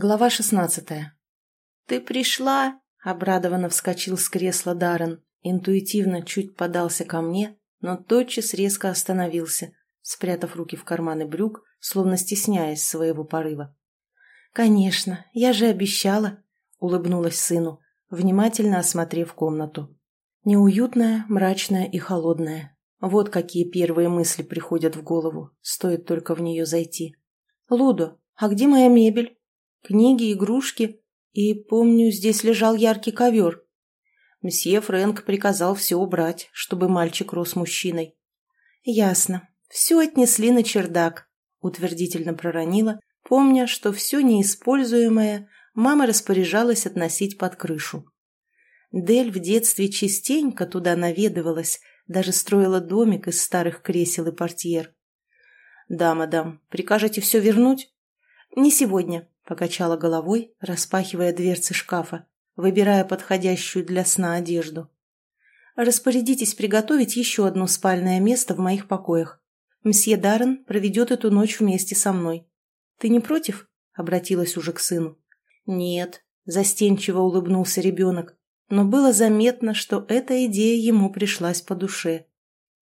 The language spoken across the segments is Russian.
Глава шестнадцатая. «Ты пришла?» — обрадованно вскочил с кресла Даррен, интуитивно чуть подался ко мне, но тотчас резко остановился, спрятав руки в карманы брюк, словно стесняясь своего порыва. «Конечно, я же обещала», — улыбнулась сыну, внимательно осмотрев комнату. Неуютная, мрачная и холодная. Вот какие первые мысли приходят в голову, стоит только в нее зайти. «Лудо, а где моя мебель?» Книги, игрушки. И, помню, здесь лежал яркий ковер. Мсье Фрэнк приказал все убрать, чтобы мальчик рос мужчиной. «Ясно. Все отнесли на чердак», — утвердительно проронила, помня, что все неиспользуемое мама распоряжалась относить под крышу. Дель в детстве частенько туда наведывалась, даже строила домик из старых кресел и портьер. «Да, мадам, прикажете все вернуть?» «Не сегодня. Покачала головой, распахивая дверцы шкафа, выбирая подходящую для сна одежду. «Распорядитесь приготовить еще одно спальное место в моих покоях. Мсье Даррен проведет эту ночь вместе со мной. Ты не против?» — обратилась уже к сыну. «Нет», — застенчиво улыбнулся ребенок, но было заметно, что эта идея ему пришлась по душе.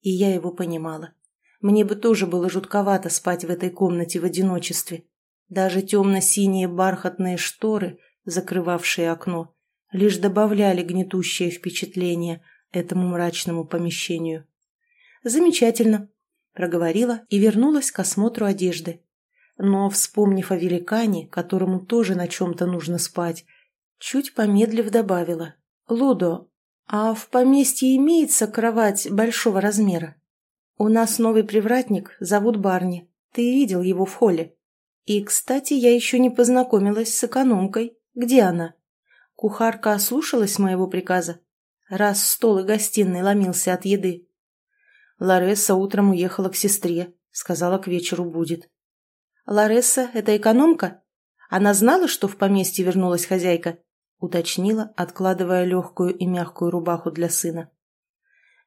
И я его понимала. Мне бы тоже было жутковато спать в этой комнате в одиночестве. Даже темно-синие бархатные шторы, закрывавшие окно, лишь добавляли гнетущее впечатление этому мрачному помещению. «Замечательно», — проговорила и вернулась к осмотру одежды. Но, вспомнив о великане, которому тоже на чем-то нужно спать, чуть помедлив добавила. «Лудо, а в поместье имеется кровать большого размера? У нас новый привратник, зовут Барни. Ты видел его в холле?» И, кстати, я еще не познакомилась с экономкой. Где она? Кухарка ослушалась моего приказа, раз стол и гостиной ломился от еды. Ларесса утром уехала к сестре, сказала, к вечеру будет. Ларесса — это экономка? Она знала, что в поместье вернулась хозяйка? Уточнила, откладывая легкую и мягкую рубаху для сына.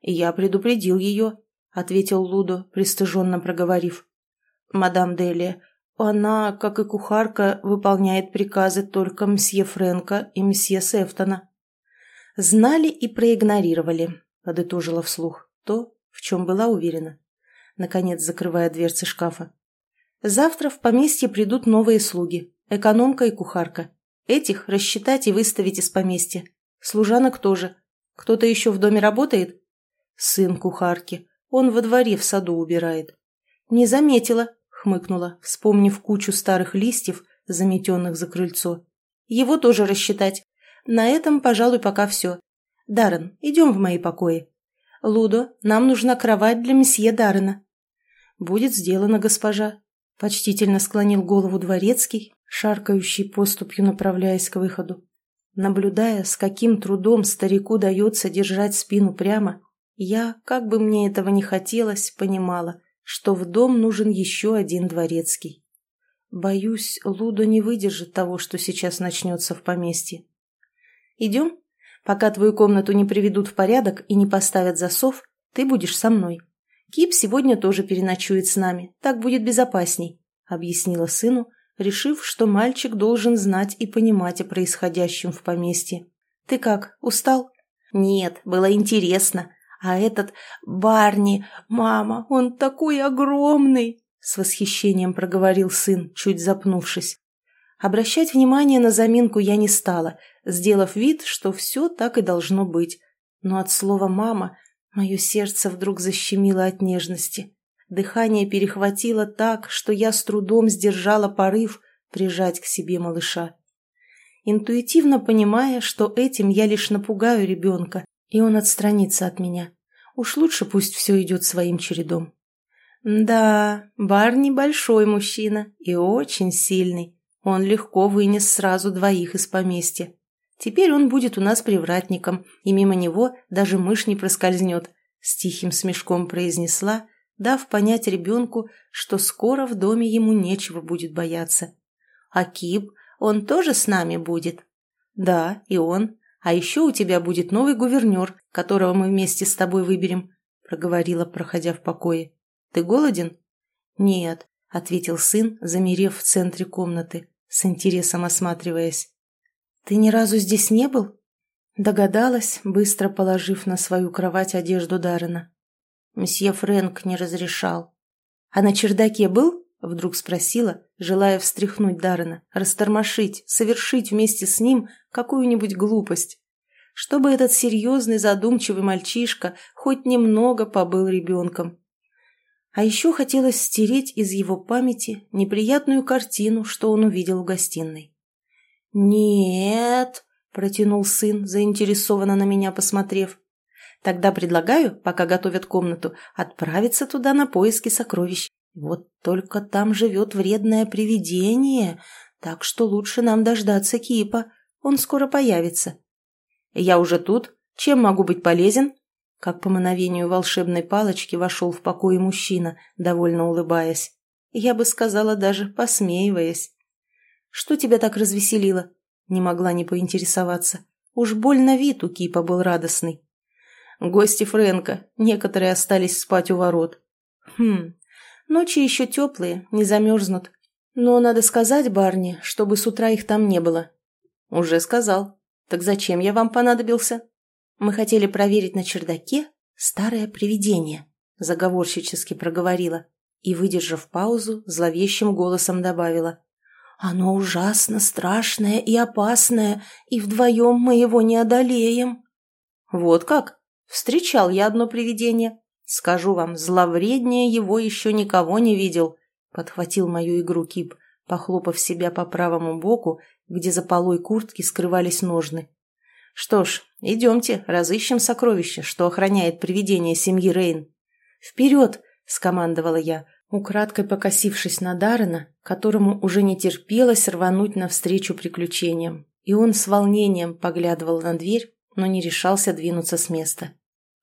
«Я предупредил ее», — ответил Лудо, пристыженно проговорив. «Мадам Делия, она, как и кухарка, выполняет приказы только мсье Фрэнка и мсье Сефтона. Знали и проигнорировали, подытожила вслух то, в чем была уверена, наконец закрывая дверцы шкафа. Завтра в поместье придут новые слуги, экономка и кухарка. Этих рассчитать и выставить из поместья. Служанок тоже. Кто-то еще в доме работает? Сын кухарки. Он во дворе в саду убирает. Не заметила, хмыкнула, вспомнив кучу старых листьев, заметенных за крыльцо. Его тоже рассчитать. На этом, пожалуй, пока все. Даррен, идем в мои покои. Лудо, нам нужна кровать для месье Даррена. Будет сделано, госпожа. Почтительно склонил голову дворецкий, шаркающий поступью направляясь к выходу. Наблюдая, с каким трудом старику дается держать спину прямо, я, как бы мне этого не хотелось, понимала – что в дом нужен еще один дворецкий. Боюсь, Лудо не выдержит того, что сейчас начнется в поместье. Идем? Пока твою комнату не приведут в порядок и не поставят засов, ты будешь со мной. Кип сегодня тоже переночует с нами, так будет безопасней, объяснила сыну, решив, что мальчик должен знать и понимать о происходящем в поместье. Ты как, устал? Нет, было интересно. А этот Барни, мама, он такой огромный!» С восхищением проговорил сын, чуть запнувшись. Обращать внимание на заминку я не стала, сделав вид, что все так и должно быть. Но от слова «мама» мое сердце вдруг защемило от нежности. Дыхание перехватило так, что я с трудом сдержала порыв прижать к себе малыша. Интуитивно понимая, что этим я лишь напугаю ребенка, и он отстранится от меня. Уж лучше пусть все идет своим чередом. Да, Барни большой мужчина и очень сильный. Он легко вынес сразу двоих из поместья. Теперь он будет у нас привратником, и мимо него даже мышь не проскользнет, с тихим смешком произнесла, дав понять ребенку, что скоро в доме ему нечего будет бояться. А Киб, он тоже с нами будет? Да, и он. А еще у тебя будет новый гувернер, которого мы вместе с тобой выберем», — проговорила, проходя в покое. «Ты голоден?» «Нет», — ответил сын, замерев в центре комнаты, с интересом осматриваясь. «Ты ни разу здесь не был?» Догадалась, быстро положив на свою кровать одежду Даррена. Месье Фрэнк не разрешал. «А на чердаке был?» — вдруг спросила, желая встряхнуть Даррена, растормошить, совершить вместе с ним какую-нибудь глупость. Чтобы этот серьезный, задумчивый мальчишка хоть немного побыл ребенком. А еще хотелось стереть из его памяти неприятную картину, что он увидел в гостиной. «Нет», — протянул сын, заинтересованно на меня посмотрев. «Тогда предлагаю, пока готовят комнату, отправиться туда на поиски сокровищ. Вот только там живет вредное привидение, так что лучше нам дождаться Кипа. Он скоро появится». «Я уже тут. Чем могу быть полезен?» Как по мановению волшебной палочки вошел в покой мужчина, довольно улыбаясь. Я бы сказала, даже посмеиваясь. «Что тебя так развеселило?» Не могла не поинтересоваться. Уж больно вид у Кипа был радостный. Гости Фрэнка, некоторые остались спать у ворот. Хм, ночи еще теплые, не замерзнут. Но надо сказать барни, чтобы с утра их там не было. Уже сказал. Так зачем я вам понадобился? Мы хотели проверить на чердаке старое привидение, заговорщически проговорила и, выдержав паузу, зловещим голосом добавила. Оно ужасно страшное и опасное, и вдвоем мы его не одолеем. Вот как? Встречал я одно привидение. Скажу вам, зловреднее его еще никого не видел. Подхватил мою игру Кип, похлопав себя по правому боку, где за полой куртки скрывались ножны. Что ж, идемте, разыщем сокровище, что охраняет привидение семьи Рейн. «Вперед!» — скомандовала я, украдкой покосившись на Даррена, которому уже не терпелось рвануть навстречу приключениям, и он с волнением поглядывал на дверь, но не решался двинуться с места.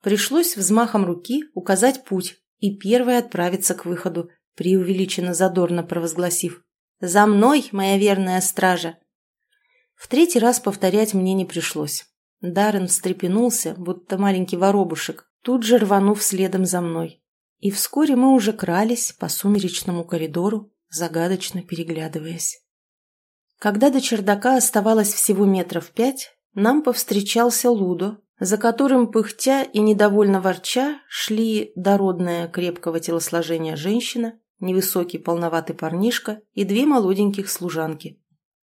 Пришлось взмахом руки указать путь и первой отправиться к выходу, преувеличенно задорно провозгласив «За мной, моя верная стража!» В третий раз повторять мне не пришлось. Даррен встрепенулся, будто маленький воробушек, тут же рванув следом за мной. И вскоре мы уже крались по сумеречному коридору, загадочно переглядываясь. Когда до чердака оставалось всего метров пять, нам повстречался Лудо, за которым, пыхтя и недовольно ворча, шли дородная крепкого телосложения женщина, невысокий полноватый парнишка и две молоденьких служанки.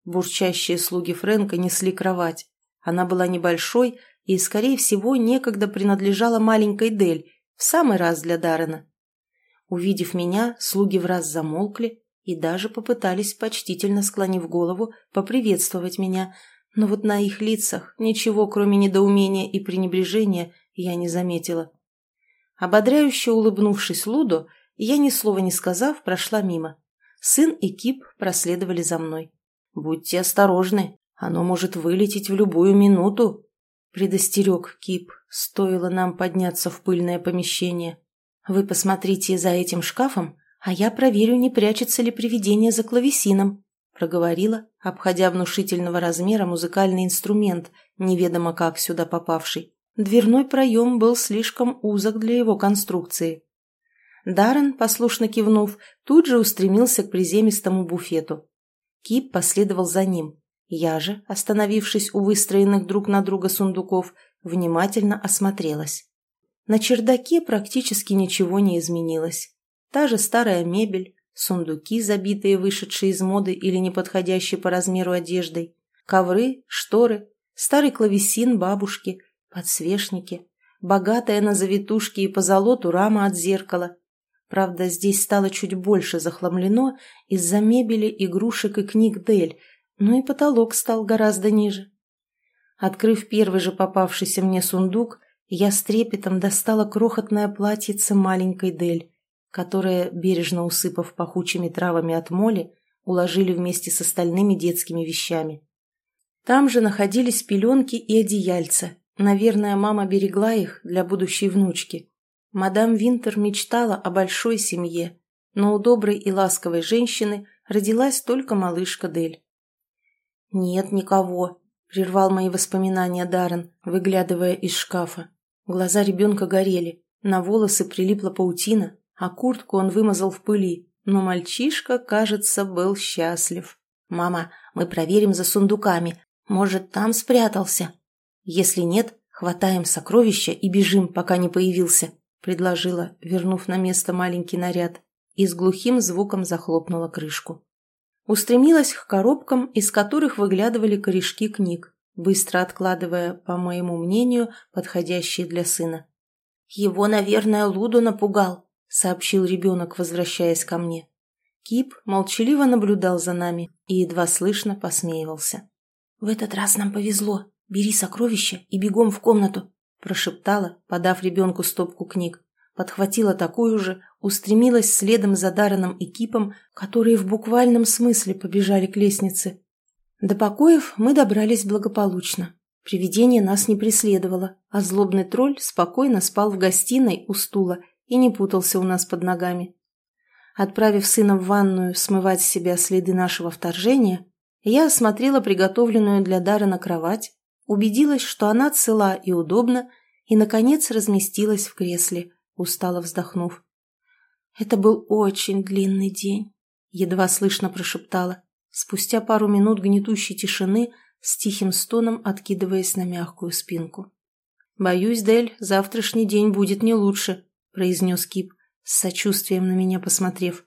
Бурчащие слуги Фрэнка несли кровать. Она была небольшой и, скорее всего, некогда принадлежала маленькой Дель, в самый раз для Даррена. Увидев меня, слуги в раз замолкли и даже попытались, почтительно склонив голову, поприветствовать меня, но вот на их лицах ничего, кроме недоумения и пренебрежения, я не заметила. Ободряюще улыбнувшись Лудо, я, ни слова не сказав, прошла мимо. Сын и Кип проследовали за мной. «Будьте осторожны, оно может вылететь в любую минуту», предостерег Кип, стоило нам подняться в пыльное помещение. «Вы посмотрите за этим шкафом, а я проверю, не прячется ли привидение за клавесином», проговорила, обходя внушительного размера музыкальный инструмент, неведомо как сюда попавший. Дверной проем был слишком узок для его конструкции. Даррен, послушно кивнув, тут же устремился к приземистому буфету. Кип последовал за ним, я же, остановившись у выстроенных друг на друга сундуков, внимательно осмотрелась. На чердаке практически ничего не изменилось. Та же старая мебель, сундуки, забитые вышедшие из моды или неподходящие по размеру одеждой, ковры, шторы, старый клавесин бабушки, подсвечники, богатая на завитушки и позолоту рама от зеркала. Правда, здесь стало чуть больше захламлено из-за мебели, игрушек и книг Дель, но и потолок стал гораздо ниже. Открыв первый же попавшийся мне сундук, я с трепетом достала крохотное платьице маленькой Дель, которое, бережно усыпав пахучими травами от моли, уложили вместе с остальными детскими вещами. Там же находились пеленки и одеяльца. Наверное, мама берегла их для будущей внучки. Мадам Винтер мечтала о большой семье, но у доброй и ласковой женщины родилась только малышка Дель. «Нет никого», — прервал мои воспоминания Даррен, выглядывая из шкафа. Глаза ребенка горели, на волосы прилипла паутина, а куртку он вымазал в пыли, но мальчишка, кажется, был счастлив. «Мама, мы проверим за сундуками. Может, там спрятался? Если нет, хватаем сокровища и бежим, пока не появился», — предложила, вернув на место маленький наряд, и с глухим звуком захлопнула крышку. Устремилась к коробкам, из которых выглядывали корешки книг, быстро откладывая, по моему мнению, подходящие для сына. «Его, наверное, Луду напугал», — сообщил ребенок, возвращаясь ко мне. Кип молчаливо наблюдал за нами и едва слышно посмеивался. «В этот раз нам повезло. Бери сокровища и бегом в комнату», — прошептала, подав ребенку стопку книг. Подхватила такую же, устремилась следом за Дарреном и Кипом, которые в буквальном смысле побежали к лестнице. До покоев мы добрались благополучно. Привидение нас не преследовало, а злобный тролль спокойно спал в гостиной у стула и не путался у нас под ногами. Отправив сына в ванную смывать с себя следы нашего вторжения, я осмотрела приготовленную для Даррена кровать, убедилась, что она цела и удобна, и, наконец, разместилась в кресле, устало вздохнув. «Это был очень длинный день», — едва слышно прошептала, спустя пару минут гнетущей тишины с тихим стоном откидываясь на мягкую спинку. «Боюсь, Дель, завтрашний день будет не лучше», — произнес Кип, с сочувствием на меня посмотрев.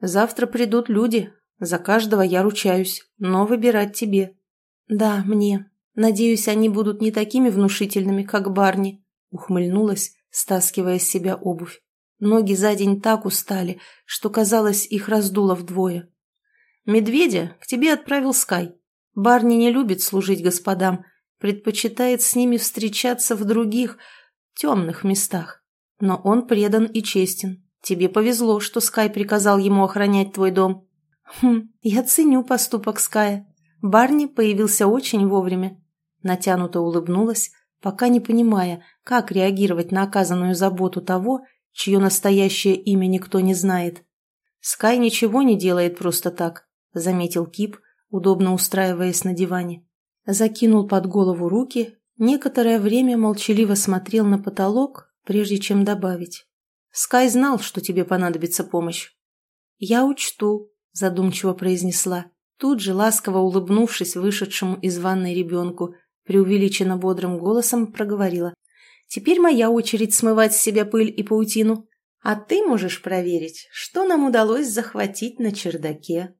«Завтра придут люди, за каждого я ручаюсь, но выбирать тебе». «Да, мне. Надеюсь, они будут не такими внушительными, как Барни», — ухмыльнулась, стаскивая с себя обувь. Ноги за день так устали, что, казалось, их раздуло вдвое. «Медведя к тебе отправил Скай. Барни не любит служить господам, предпочитает с ними встречаться в других, темных местах. Но он предан и честен. Тебе повезло, что Скай приказал ему охранять твой дом». «Хм, я ценю поступок Ская. Барни появился очень вовремя». Натянуто улыбнулась, пока не понимая, как реагировать на оказанную заботу того, чье настоящее имя никто не знает. «Скай ничего не делает просто так», — заметил Кип, удобно устраиваясь на диване. Закинул под голову руки, некоторое время молчаливо смотрел на потолок, прежде чем добавить. «Скай знал, что тебе понадобится помощь». «Я учту», — задумчиво произнесла, тут же ласково улыбнувшись вышедшему из ванной ребенку, преувеличенно бодрым голосом проговорила. Теперь моя очередь смывать с себя пыль и паутину. А ты можешь проверить, что нам удалось захватить на чердаке.